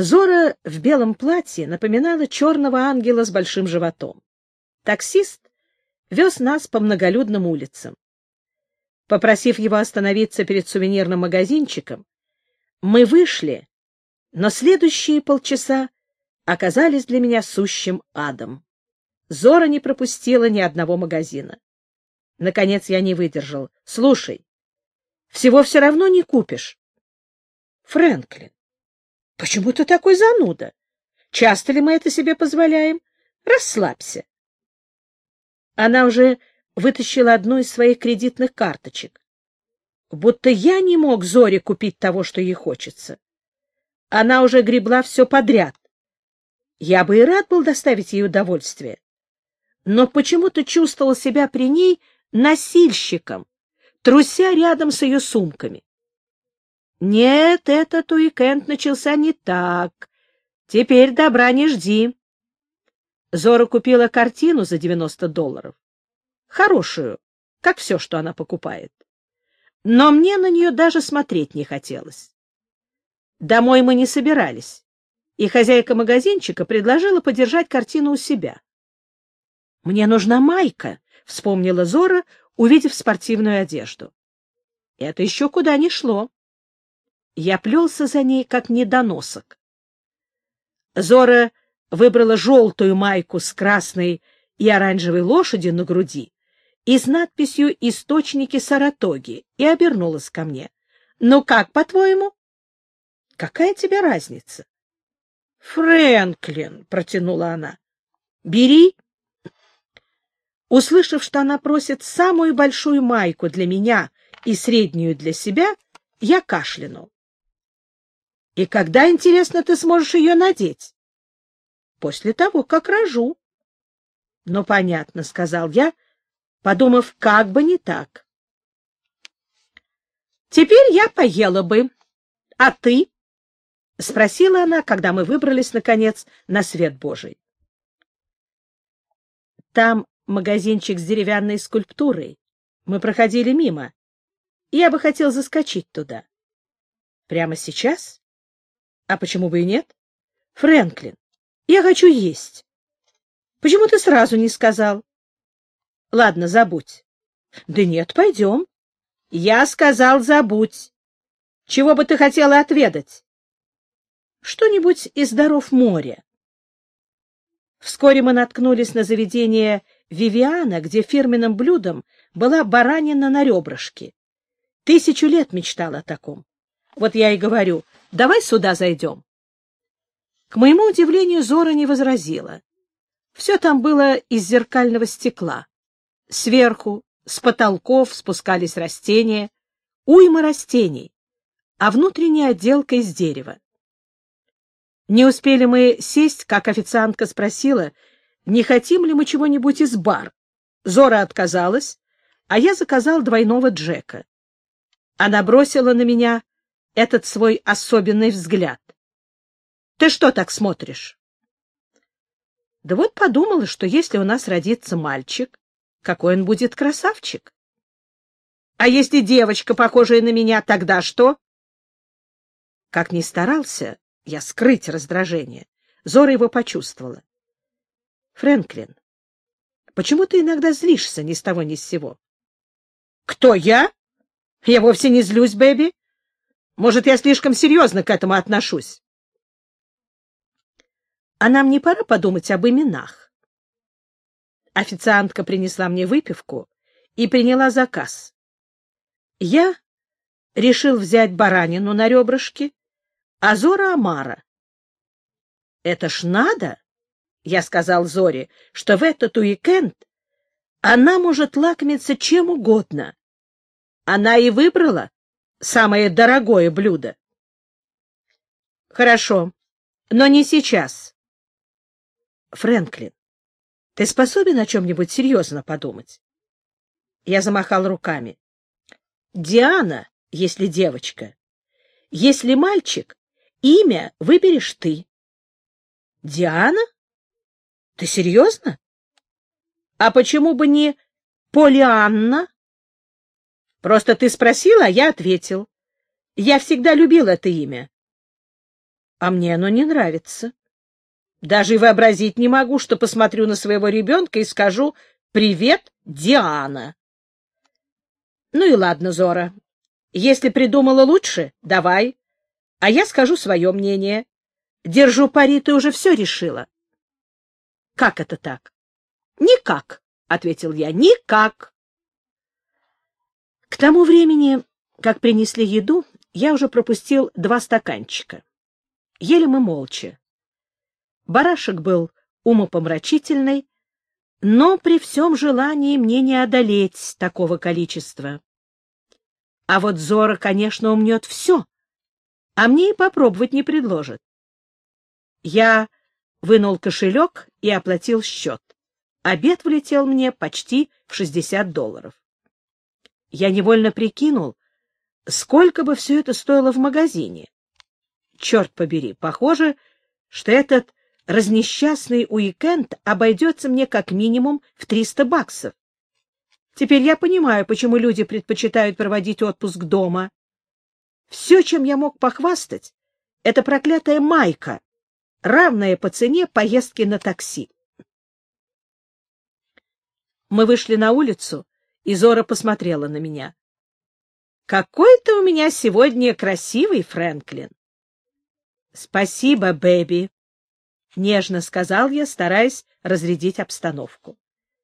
Зора в белом платье напоминала черного ангела с большим животом. Таксист вез нас по многолюдным улицам. Попросив его остановиться перед сувенирным магазинчиком, мы вышли, но следующие полчаса оказались для меня сущим адом. Зора не пропустила ни одного магазина. Наконец я не выдержал. — Слушай, всего все равно не купишь. — Фрэнклин, почему ты такой зануда? Часто ли мы это себе позволяем? Расслабься. Она уже вытащила одну из своих кредитных карточек. Будто я не мог Зоре купить того, что ей хочется. Она уже гребла все подряд. Я бы и рад был доставить ей удовольствие. Но почему-то чувствовал себя при ней носильщиком, труся рядом с ее сумками. Нет, этот уикенд начался не так. Теперь добра не жди. Зора купила картину за 90 долларов. Хорошую, как все, что она покупает. Но мне на нее даже смотреть не хотелось. Домой мы не собирались, и хозяйка магазинчика предложила подержать картину у себя. «Мне нужна майка», — вспомнила Зора, увидев спортивную одежду. Это еще куда ни шло. Я плелся за ней, как недоносок. Зора выбрала желтую майку с красной и оранжевой лошадью на груди и с надписью «Источники Саратоги» и обернулась ко мне. «Ну как, по-твоему?» «Какая тебе разница?» «Фрэнклин», — протянула она, — «бери». Услышав, что она просит самую большую майку для меня и среднюю для себя, я кашлянул. «И когда, интересно, ты сможешь ее надеть?» «После того, как рожу». «Ну, понятно», — сказал я, подумав, как бы не так. «Теперь я поела бы. А ты?» — спросила она, когда мы выбрались, наконец, на свет Божий. Там магазинчик с деревянной скульптурой. Мы проходили мимо. Я бы хотел заскочить туда. Прямо сейчас? А почему бы и нет? Фрэнклин, я хочу есть. Почему ты сразу не сказал? Ладно, забудь. Да нет, пойдем. Я сказал, забудь. Чего бы ты хотела отведать? Что-нибудь из даров моря. Вскоре мы наткнулись на заведение Вивиана, где фирменным блюдом была баранина на ребрышке. Тысячу лет мечтала о таком. Вот я и говорю, давай сюда зайдем. К моему удивлению, Зора не возразила. Все там было из зеркального стекла. Сверху, с потолков спускались растения, уйма растений, а внутренняя отделка из дерева. Не успели мы сесть, как официантка спросила, не хотим ли мы чего-нибудь из бар. Зора отказалась, а я заказал двойного Джека. Она бросила на меня этот свой особенный взгляд. — Ты что так смотришь? Да вот подумала, что если у нас родится мальчик, какой он будет красавчик. А если девочка, похожая на меня, тогда что? Как ни старался, я скрыть раздражение. Зора его почувствовала. Фрэнклин, почему ты иногда злишься ни с того ни с сего? Кто я? Я вовсе не злюсь, Бэби. Может, я слишком серьезно к этому отношусь? А нам не пора подумать об именах? Официантка принесла мне выпивку и приняла заказ. Я решил взять баранину на ребрышки, Азора Амара. Это ж надо, я сказал Зоре, что в этот уикенд она может лакомиться чем угодно. Она и выбрала самое дорогое блюдо. Хорошо, но не сейчас. Фрэнклин, ты способен о чем-нибудь серьезно подумать? Я замахал руками. Диана, если девочка. Если мальчик, Имя выберешь ты. Диана? Ты серьезно? А почему бы не Полианна? Просто ты спросила, а я ответил. Я всегда любил это имя. А мне оно не нравится. Даже вообразить не могу, что посмотрю на своего ребенка и скажу «Привет, Диана». Ну и ладно, Зора. Если придумала лучше, давай. А я скажу свое мнение. Держу пари, ты уже все решила. Как это так? Никак, — ответил я, — никак. К тому времени, как принесли еду, я уже пропустил два стаканчика. Ели мы молча. Барашек был умопомрачительный, но при всем желании мне не одолеть такого количества. А вот Зора, конечно, умнет все, а мне и попробовать не предложит. Я вынул кошелек и оплатил счет. Обед влетел мне почти в 60 долларов. Я невольно прикинул, сколько бы все это стоило в магазине. Черт побери, похоже, что этот разнесчастный уикенд обойдется мне как минимум в 300 баксов. Теперь я понимаю, почему люди предпочитают проводить отпуск дома. Все, чем я мог похвастать, — это проклятая майка, равная по цене поездки на такси. Мы вышли на улицу, и Зора посмотрела на меня. — Какой ты у меня сегодня красивый, Фрэнклин! — Спасибо, Бэби, — нежно сказал я, стараясь разрядить обстановку.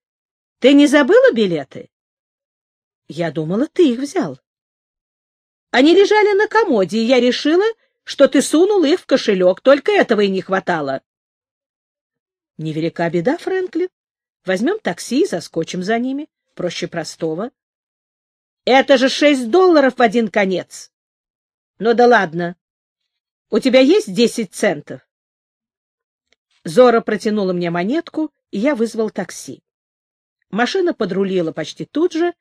— Ты не забыла билеты? — Я думала, ты их взял. Они лежали на комоде, и я решила, что ты сунул их в кошелек, только этого и не хватало. — Невелика беда, Фрэнклин. Возьмем такси и заскочим за ними. Проще простого. — Это же шесть долларов в один конец. — Ну да ладно. У тебя есть десять центов? Зора протянула мне монетку, и я вызвал такси. Машина подрулила почти тут же,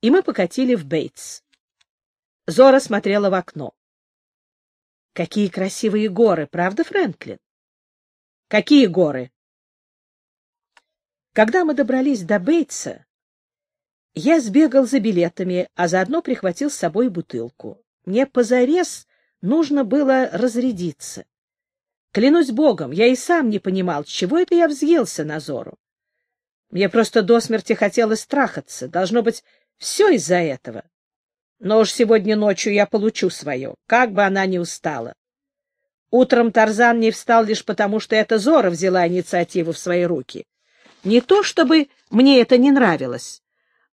и мы покатили в Бейтс. Зора смотрела в окно. Какие красивые горы, правда, Фрэнклин? Какие горы? Когда мы добрались до Бейтса, я сбегал за билетами, а заодно прихватил с собой бутылку. Мне позарез нужно было разрядиться. Клянусь богом, я и сам не понимал, чего это я взъелся на Зору. Мне просто до смерти хотелось страхаться. Должно быть, все из-за этого. Но уж сегодня ночью я получу свое, как бы она ни устала. Утром Тарзан не встал лишь потому, что эта Зора взяла инициативу в свои руки. Не то чтобы мне это не нравилось,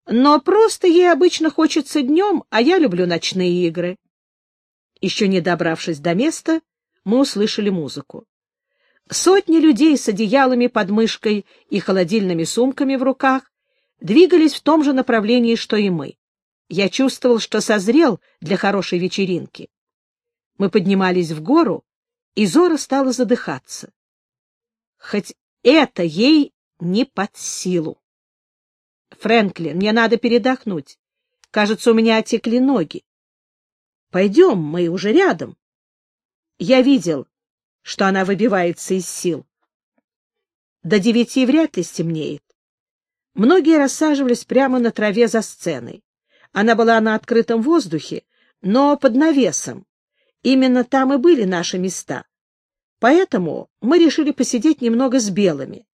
но просто ей обычно хочется днем, а я люблю ночные игры. Еще не добравшись до места, мы услышали музыку. Сотни людей с одеялами под мышкой и холодильными сумками в руках двигались в том же направлении, что и мы. Я чувствовал, что созрел для хорошей вечеринки. Мы поднимались в гору, и Зора стала задыхаться. Хоть это ей не под силу. Фрэнклин, мне надо передохнуть. Кажется, у меня отекли ноги. Пойдем, мы уже рядом. Я видел, что она выбивается из сил. До девяти вряд ли стемнеет. Многие рассаживались прямо на траве за сценой. Она была на открытом воздухе, но под навесом. Именно там и были наши места. Поэтому мы решили посидеть немного с белыми.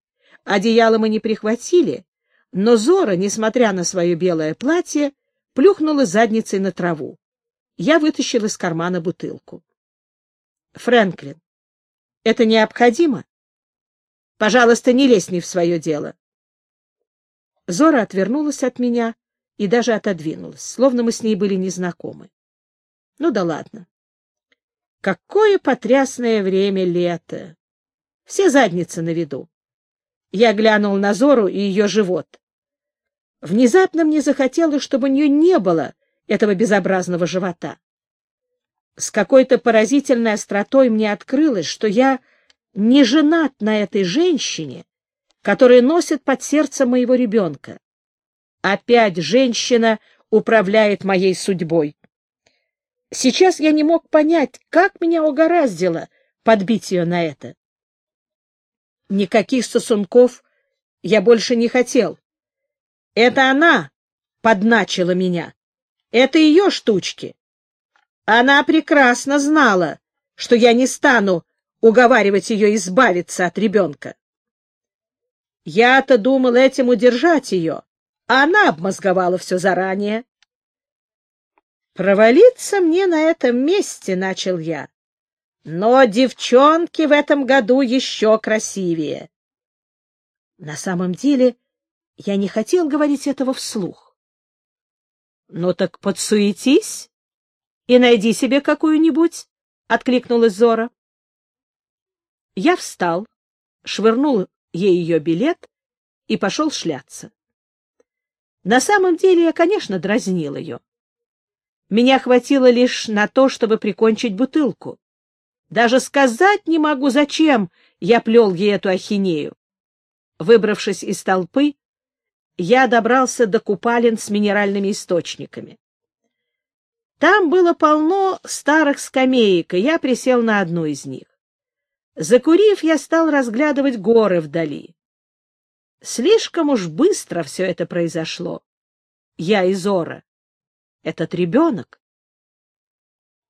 Одеяло мы не прихватили, но Зора, несмотря на свое белое платье, плюхнула задницей на траву. Я вытащил из кармана бутылку. — Фрэнклин, это необходимо? Пожалуйста, не лезь не в свое дело. Зора отвернулась от меня и даже отодвинулась, словно мы с ней были незнакомы. Ну да ладно. Какое потрясное время лето! Все задницы на виду. Я глянул на Зору и ее живот. Внезапно мне захотелось, чтобы у нее не было этого безобразного живота. С какой-то поразительной остротой мне открылось, что я не женат на этой женщине, которая носит под сердцем моего ребенка. Опять женщина управляет моей судьбой. Сейчас я не мог понять, как меня угораздило подбить ее на это. Никаких сосунков я больше не хотел. Это она подначила меня. Это ее штучки. Она прекрасно знала, что я не стану уговаривать ее избавиться от ребенка. Я-то думал этим удержать ее, а она обмозговала все заранее. Провалиться мне на этом месте, — начал я. Но девчонки в этом году еще красивее. На самом деле я не хотел говорить этого вслух. — Ну так подсуетись и найди себе какую-нибудь, — откликнулась Зора. Я встал, швырнул ей ее билет и пошел шляться. На самом деле я, конечно, дразнил ее. Меня хватило лишь на то, чтобы прикончить бутылку. Даже сказать не могу, зачем я плел ей эту ахинею. Выбравшись из толпы, я добрался до купалин с минеральными источниками. Там было полно старых скамеек, и я присел на одну из них. Закурив, я стал разглядывать горы вдали. Слишком уж быстро все это произошло. Я и Зора. Этот ребенок.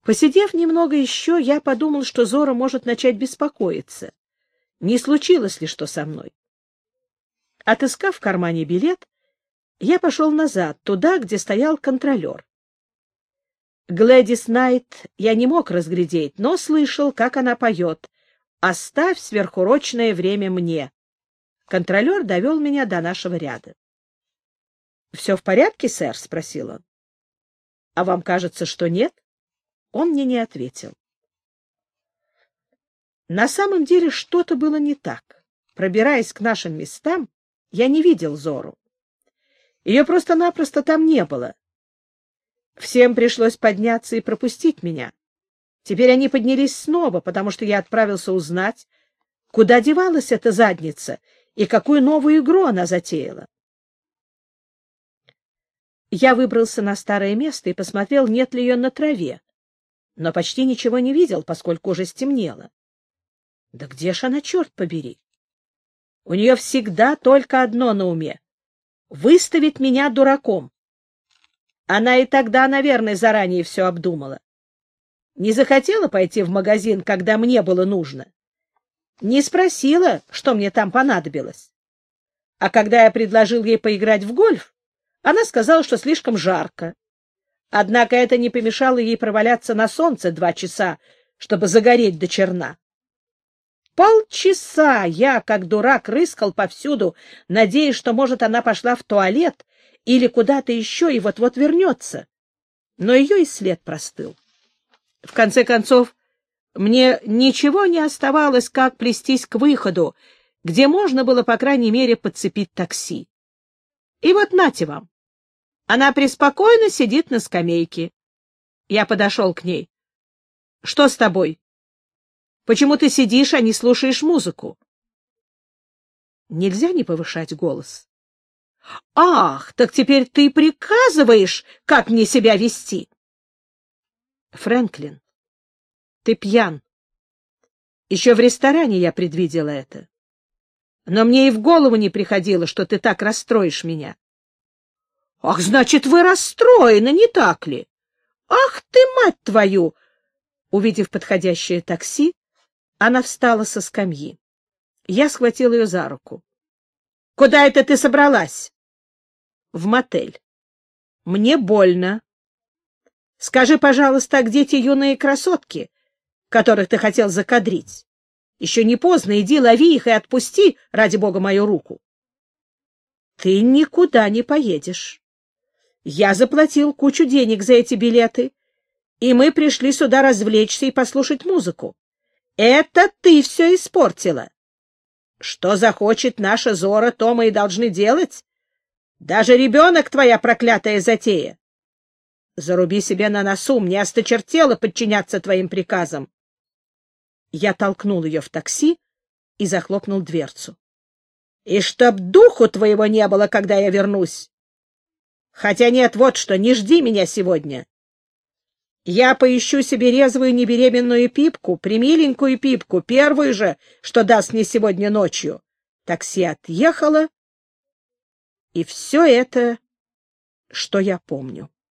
Посидев немного еще, я подумал, что Зора может начать беспокоиться. Не случилось ли что со мной? Отыскав в кармане билет, я пошел назад, туда, где стоял контролер. Глэдис Найт я не мог разглядеть, но слышал, как она поет «Оставь сверхурочное время мне». Контролер довел меня до нашего ряда. — Все в порядке, сэр? — спросил он. — А вам кажется, что нет? Он мне не ответил. На самом деле что-то было не так. Пробираясь к нашим местам, я не видел Зору. Ее просто-напросто там не было. Всем пришлось подняться и пропустить меня. Теперь они поднялись снова, потому что я отправился узнать, куда девалась эта задница и какую новую игру она затеяла. Я выбрался на старое место и посмотрел, нет ли ее на траве, но почти ничего не видел, поскольку уже стемнело. Да где ж она, черт побери? У нее всегда только одно на уме — выставить меня дураком. Она и тогда, наверное, заранее все обдумала. Не захотела пойти в магазин, когда мне было нужно. Не спросила, что мне там понадобилось. А когда я предложил ей поиграть в гольф, она сказала, что слишком жарко. Однако это не помешало ей проваляться на солнце два часа, чтобы загореть до черна. Полчаса я, как дурак, рыскал повсюду, надеясь, что, может, она пошла в туалет или куда-то еще и вот-вот вернется. Но ее и след простыл. В конце концов, мне ничего не оставалось, как плестись к выходу, где можно было, по крайней мере, подцепить такси. И вот нате вам. Она преспокойно сидит на скамейке. Я подошел к ней. — Что с тобой? Почему ты сидишь, а не слушаешь музыку? Нельзя не повышать голос. — Ах, так теперь ты приказываешь, как мне себя вести? Фрэнклин, ты пьян. Еще в ресторане я предвидела это. Но мне и в голову не приходило, что ты так расстроишь меня. — Ах, значит, вы расстроены, не так ли? Ах ты, мать твою! Увидев подходящее такси, она встала со скамьи. Я схватил ее за руку. — Куда это ты собралась? — В мотель. — Мне больно. — Скажи, пожалуйста, а где те юные красотки, которых ты хотел закадрить? Еще не поздно, иди лови их и отпусти, ради бога, мою руку. — Ты никуда не поедешь. Я заплатил кучу денег за эти билеты, и мы пришли сюда развлечься и послушать музыку. Это ты все испортила. Что захочет наша Зора, то мы и должны делать. Даже ребенок твоя проклятая затея. Заруби себе на носу, мне осточертело подчиняться твоим приказам. Я толкнул ее в такси и захлопнул дверцу. И чтоб духу твоего не было, когда я вернусь. Хотя нет, вот что, не жди меня сегодня. Я поищу себе резвую небеременную пипку, примиленькую пипку, первую же, что даст мне сегодня ночью. Такси отъехало, и все это, что я помню.